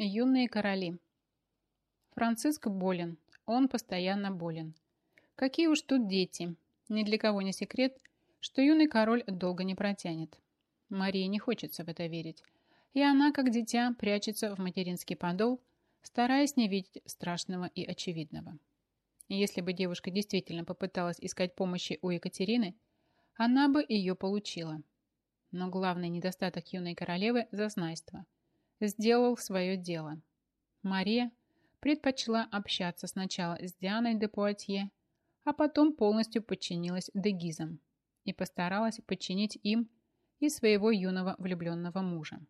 Юные короли. Франциск болен. Он постоянно болен. Какие уж тут дети. Ни для кого не секрет, что юный король долго не протянет. Марии не хочется в это верить. И она, как дитя, прячется в материнский подол, стараясь не видеть страшного и очевидного. Если бы девушка действительно попыталась искать помощи у Екатерины, она бы ее получила. Но главный недостаток юной королевы – зазнайство – сделал свое дело. Мария предпочла общаться сначала с Дианой де Пуатье, а потом полностью подчинилась дегизам и постаралась подчинить им и своего юного влюбленного мужа.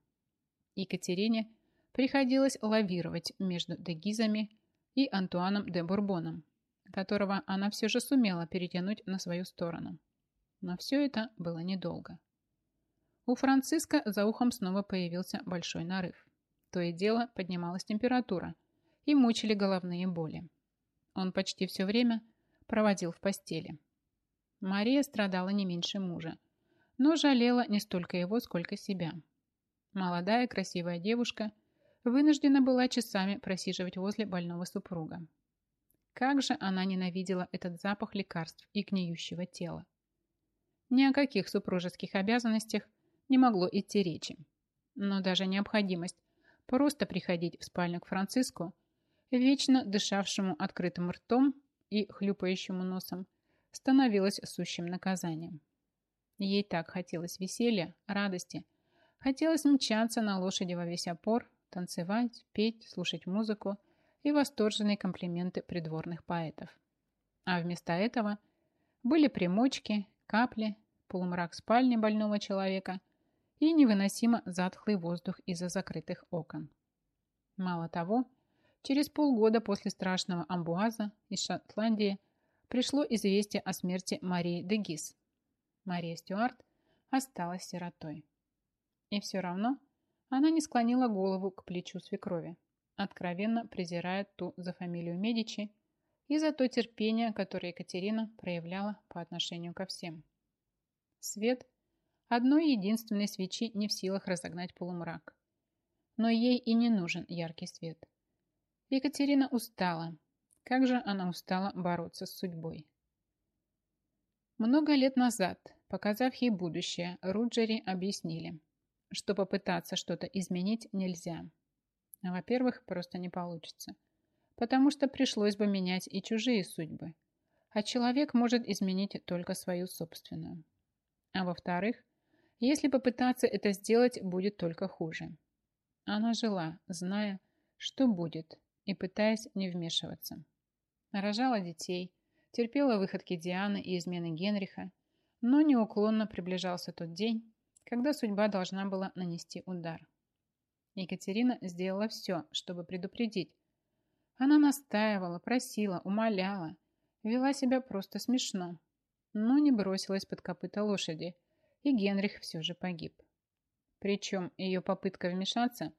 Екатерине приходилось лавировать между дегизами и Антуаном де Бурбоном, которого она все же сумела перетянуть на свою сторону. Но все это было недолго. У Франциска за ухом снова появился большой нарыв. То и дело поднималась температура и мучили головные боли. Он почти все время проводил в постели. Мария страдала не меньше мужа, но жалела не столько его, сколько себя. Молодая красивая девушка вынуждена была часами просиживать возле больного супруга. Как же она ненавидела этот запах лекарств и гниющего тела. Ни о каких супружеских обязанностях не могло идти речи. Но даже необходимость просто приходить в спальню к Франциску, вечно дышавшему открытым ртом и хлюпающему носом, становилась сущим наказанием. Ей так хотелось веселья, радости, хотелось мчаться на лошади во весь опор, танцевать, петь, слушать музыку и восторженные комплименты придворных поэтов. А вместо этого были примочки, капли, полумрак спальни больного человека и невыносимо затхлый воздух из-за закрытых окон. Мало того, через полгода после страшного амбуаза из Шотландии пришло известие о смерти Марии де Гис. Мария Стюарт осталась сиротой. И все равно она не склонила голову к плечу свекрови, откровенно презирая ту за фамилию Медичи и за то терпение, которое Екатерина проявляла по отношению ко всем. Свет – Одной единственной свечи не в силах разогнать полумрак. Но ей и не нужен яркий свет. Екатерина устала. Как же она устала бороться с судьбой. Много лет назад, показав ей будущее, Руджери объяснили, что попытаться что-то изменить нельзя. Во-первых, просто не получится, потому что пришлось бы менять и чужие судьбы, а человек может изменить только свою собственную. А во-вторых, если попытаться это сделать, будет только хуже. Она жила, зная, что будет, и пытаясь не вмешиваться. Рожала детей, терпела выходки Дианы и измены Генриха, но неуклонно приближался тот день, когда судьба должна была нанести удар. Екатерина сделала все, чтобы предупредить. Она настаивала, просила, умоляла, вела себя просто смешно, но не бросилась под копыта лошади – и Генрих все же погиб. Причем ее попытка вмешаться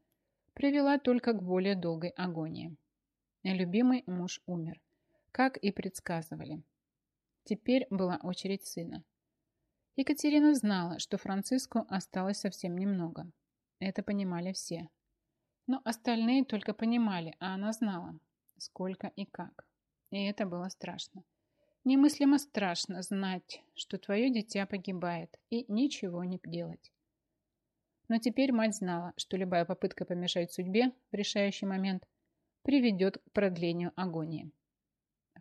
привела только к более долгой агонии. Любимый муж умер, как и предсказывали. Теперь была очередь сына. Екатерина знала, что Франциску осталось совсем немного. Это понимали все. Но остальные только понимали, а она знала, сколько и как. И это было страшно. Немыслимо страшно знать, что твое дитя погибает, и ничего не делать. Но теперь мать знала, что любая попытка помешать судьбе в решающий момент приведет к продлению агонии.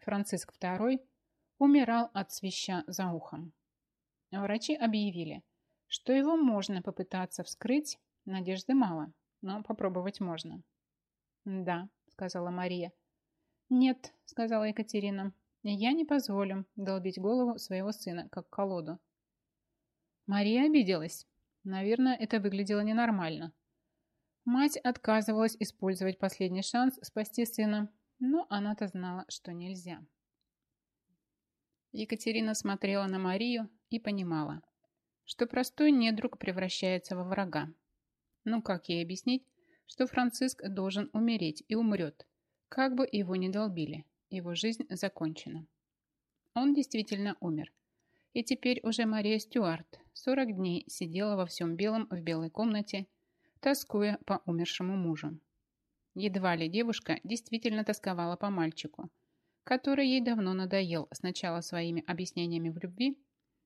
Франциск II умирал от свища за ухом. Врачи объявили, что его можно попытаться вскрыть, надежды мало, но попробовать можно. «Да», — сказала Мария. «Нет», — сказала Екатерина, я не позволю долбить голову своего сына, как колоду. Мария обиделась. Наверное, это выглядело ненормально. Мать отказывалась использовать последний шанс спасти сына, но она-то знала, что нельзя. Екатерина смотрела на Марию и понимала, что простой недруг превращается во врага. Ну как ей объяснить, что Франциск должен умереть и умрет, как бы его ни долбили? Его жизнь закончена. Он действительно умер. И теперь уже Мария Стюарт 40 дней сидела во всем белом в белой комнате, тоскуя по умершему мужу. Едва ли девушка действительно тосковала по мальчику, который ей давно надоел сначала своими объяснениями в любви,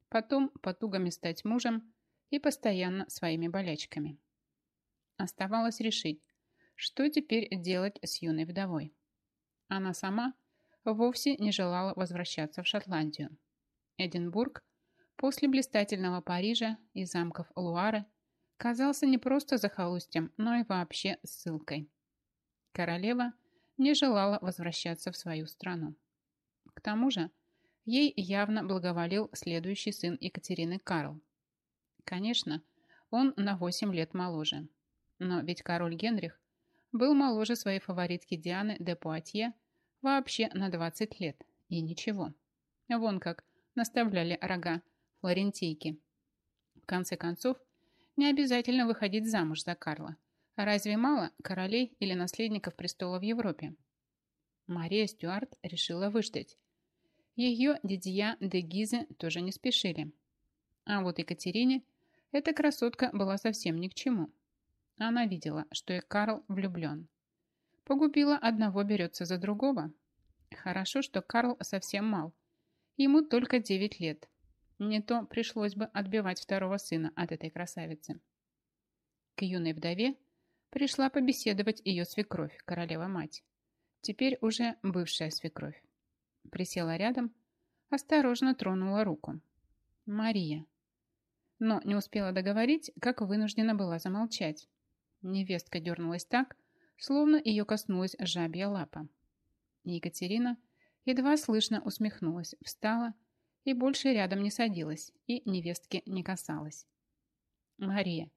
потом потугами стать мужем и постоянно своими болячками. Оставалось решить, что теперь делать с юной вдовой. Она сама вовсе не желала возвращаться в Шотландию. Эдинбург после блистательного Парижа и замков Луары казался не просто захолустьем, но и вообще ссылкой. Королева не желала возвращаться в свою страну. К тому же, ей явно благоволил следующий сын Екатерины Карл. Конечно, он на 8 лет моложе. Но ведь король Генрих был моложе своей фаворитки Дианы де Пуатье вообще на 20 лет. И ничего. Вон как наставляли рога флорентийки. В конце концов, не обязательно выходить замуж за Карла. Разве мало королей или наследников престола в Европе? Мария Стюарт решила выждать. Ее дядья де Гизе тоже не спешили. А вот Екатерине эта красотка была совсем ни к чему. Она видела, что и Карл влюблен. Погубила одного, берется за другого. Хорошо, что Карл совсем мал. Ему только 9 лет. Не то пришлось бы отбивать второго сына от этой красавицы. К юной вдове пришла побеседовать ее свекровь, королева-мать. Теперь уже бывшая свекровь. Присела рядом, осторожно тронула руку. Мария. Но не успела договорить, как вынуждена была замолчать. Невестка дернулась так, словно ее коснулась жабья лапа. Екатерина едва слышно усмехнулась, встала и больше рядом не садилась, и невестки не касалась. «Мария,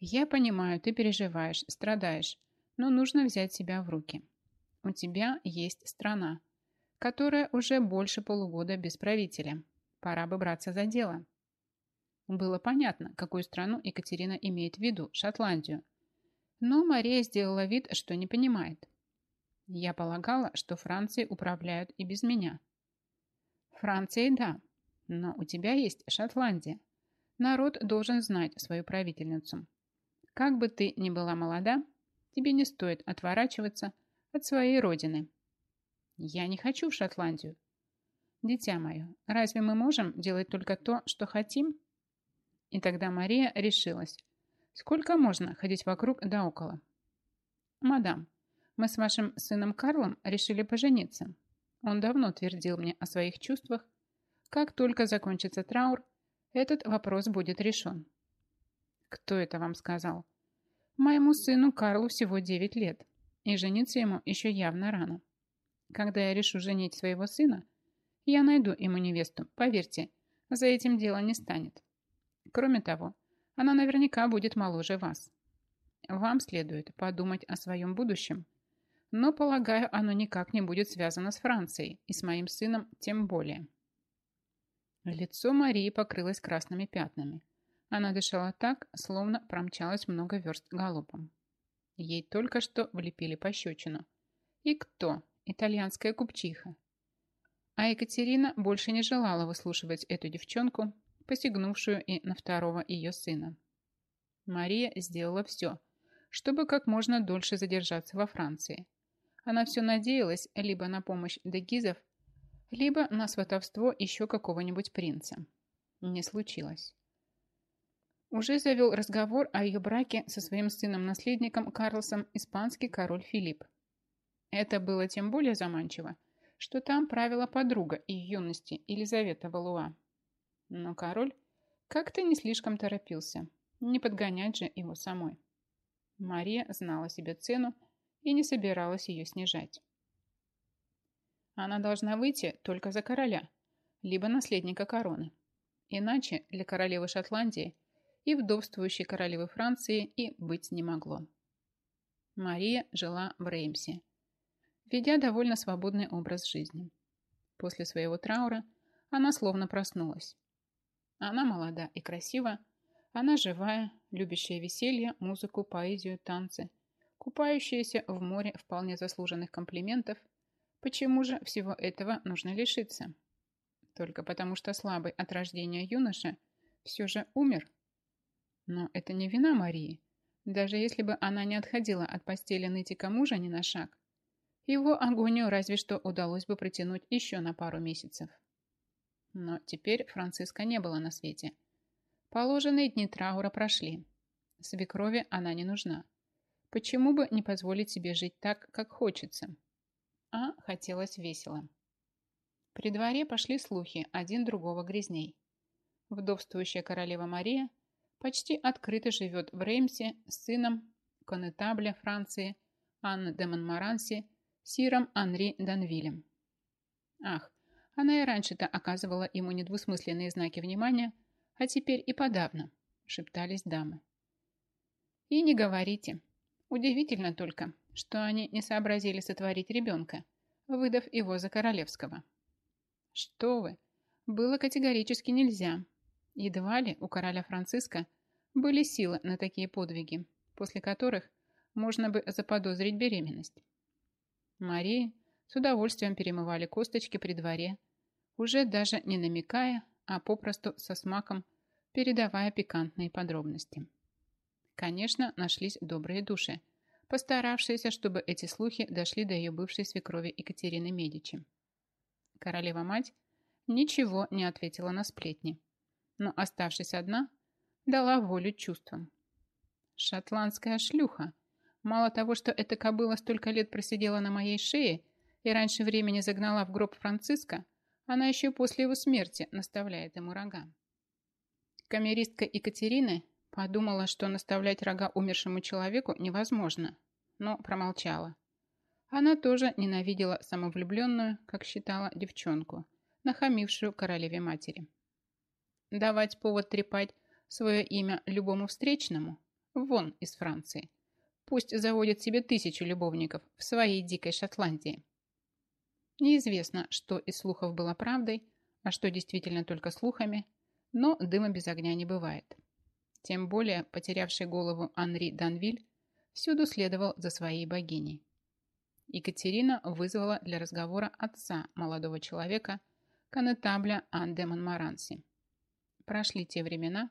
я понимаю, ты переживаешь, страдаешь, но нужно взять себя в руки. У тебя есть страна, которая уже больше полугода без правителя. Пора бы браться за дело». Было понятно, какую страну Екатерина имеет в виду, Шотландию. Но Мария сделала вид, что не понимает. Я полагала, что Францией управляют и без меня. Францией – да, но у тебя есть Шотландия. Народ должен знать свою правительницу. Как бы ты ни была молода, тебе не стоит отворачиваться от своей родины. Я не хочу в Шотландию. Дитя мое, разве мы можем делать только то, что хотим? И тогда Мария решилась. Сколько можно ходить вокруг да около? Мадам, мы с вашим сыном Карлом решили пожениться. Он давно твердил мне о своих чувствах. Как только закончится траур, этот вопрос будет решен. Кто это вам сказал? Моему сыну Карлу всего 9 лет, и жениться ему еще явно рано. Когда я решу женить своего сына, я найду ему невесту, поверьте, за этим дело не станет. Кроме того, она наверняка будет моложе вас. Вам следует подумать о своем будущем, но, полагаю, оно никак не будет связано с Францией, и с моим сыном тем более. Лицо Марии покрылось красными пятнами. Она дышала так, словно промчалась много верст галопом. Ей только что влепили пощечину. И кто? Итальянская купчиха. А Екатерина больше не желала выслушивать эту девчонку, посягнувшую и на второго ее сына. Мария сделала все, чтобы как можно дольше задержаться во Франции. Она все надеялась либо на помощь дегизов, либо на сватовство еще какого-нибудь принца. Не случилось. Уже завел разговор о ее браке со своим сыном-наследником Карлосом испанский король Филипп. Это было тем более заманчиво, что там правила подруга и юности Елизавета Валуа. Но король как-то не слишком торопился. Не подгонять же его самой. Мария знала себе цену и не собиралась ее снижать. Она должна выйти только за короля, либо наследника короны. Иначе для королевы Шотландии и вдовствующей королевы Франции и быть не могло. Мария жила в Реймсе, ведя довольно свободный образ жизни. После своего траура она словно проснулась. Она молода и красива, она живая, любящая веселье, музыку, поэзию, танцы, купающаяся в море вполне заслуженных комплиментов. Почему же всего этого нужно лишиться? Только потому, что слабый от рождения юноша все же умер. Но это не вина Марии. Даже если бы она не отходила от постели нытика мужа ни на шаг, его агонию разве что удалось бы протянуть еще на пару месяцев. Но теперь Франциска не было на свете. Положенные дни траура прошли. Свекрови она не нужна. Почему бы не позволить себе жить так, как хочется? А хотелось весело. При дворе пошли слухи, один другого грязней. Вдовствующая королева Мария почти открыто живет в Реймсе с сыном конетабля Франции Анны де Монмаранси, сиром Анри Данвилем. Ах, она и раньше-то оказывала ему недвусмысленные знаки внимания, а теперь и подавно, шептались дамы. И не говорите. Удивительно только, что они не сообразили сотворить ребенка, выдав его за королевского. Что вы, было категорически нельзя. Едва ли у короля Франциска были силы на такие подвиги, после которых можно бы заподозрить беременность. Марии с удовольствием перемывали косточки при дворе, уже даже не намекая, а попросту со смаком передавая пикантные подробности. Конечно, нашлись добрые души, постаравшиеся, чтобы эти слухи дошли до ее бывшей свекрови Екатерины Медичи. Королева-мать ничего не ответила на сплетни, но, оставшись одна, дала волю чувствам. Шотландская шлюха. Мало того, что эта кобыла столько лет просидела на моей шее и раньше времени загнала в гроб Франциска, она еще после его смерти наставляет ему рога. Камеристка Екатерины подумала, что наставлять рога умершему человеку невозможно, но промолчала. Она тоже ненавидела самовлюбленную, как считала, девчонку, нахамившую королеве матери. Давать повод трепать свое имя любому встречному вон из Франции. Пусть заводит себе тысячу любовников в своей дикой Шотландии. Неизвестно, что из слухов было правдой, а что действительно только слухами, но дыма без огня не бывает. Тем более потерявший голову Анри Данвиль всюду следовал за своей богиней. Екатерина вызвала для разговора отца молодого человека, конетабля Анде Монмаранси. Прошли те времена,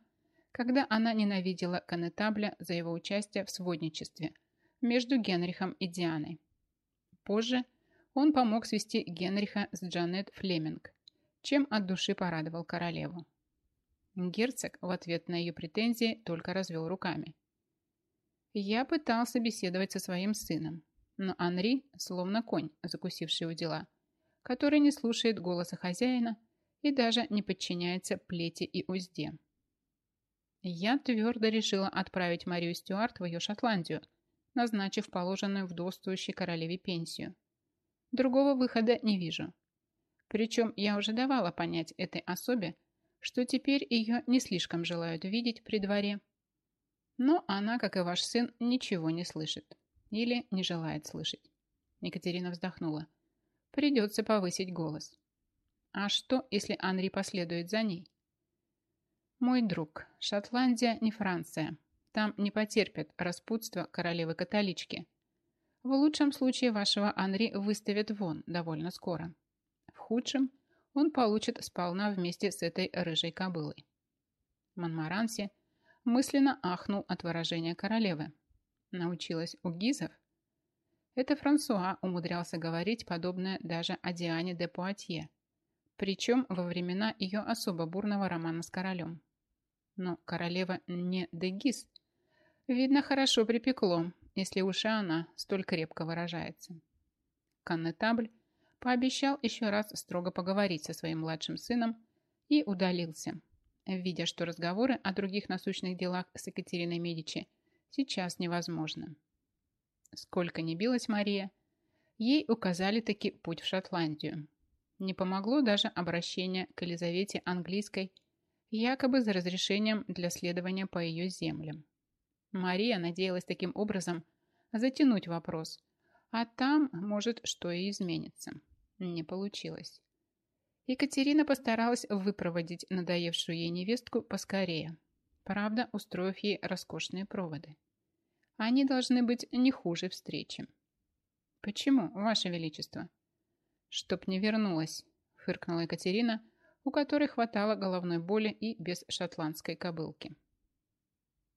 когда она ненавидела конетабля за его участие в сводничестве между Генрихом и Дианой. Позже он помог свести Генриха с Джанет Флеминг, чем от души порадовал королеву. Герцог в ответ на ее претензии только развел руками. Я пытался беседовать со своим сыном, но Анри словно конь, закусивший у дела, который не слушает голоса хозяина и даже не подчиняется плете и узде. Я твердо решила отправить Марию Стюарт в ее Шотландию, назначив положенную вдовствующей королеве пенсию. Другого выхода не вижу. Причем я уже давала понять этой особе, что теперь ее не слишком желают видеть при дворе. Но она, как и ваш сын, ничего не слышит. Или не желает слышать. Екатерина вздохнула. Придется повысить голос. А что, если Анри последует за ней? Мой друг, Шотландия не Франция. Там не потерпят распутство королевы-католички. В лучшем случае вашего Анри выставят вон довольно скоро. В худшем он получит сполна вместе с этой рыжей кобылой. Монмаранси мысленно ахнул от выражения королевы. Научилась у гизов? Это Франсуа умудрялся говорить подобное даже о Диане де Пуатье, причем во времена ее особо бурного романа с королем. Но королева не де Гиз. Видно, хорошо припекло, если уж она столь крепко выражается. Коннетабль пообещал еще раз строго поговорить со своим младшим сыном и удалился, видя, что разговоры о других насущных делах с Екатериной Медичи сейчас невозможны. Сколько ни билась Мария, ей указали таки путь в Шотландию. Не помогло даже обращение к Елизавете Английской, якобы за разрешением для следования по ее землям. Мария надеялась таким образом затянуть вопрос, а там, может, что и изменится. Не получилось. Екатерина постаралась выпроводить надоевшую ей невестку поскорее, правда, устроив ей роскошные проводы. Они должны быть не хуже встречи. «Почему, Ваше Величество?» «Чтоб не вернулась», фыркнула Екатерина, у которой хватало головной боли и без шотландской кобылки.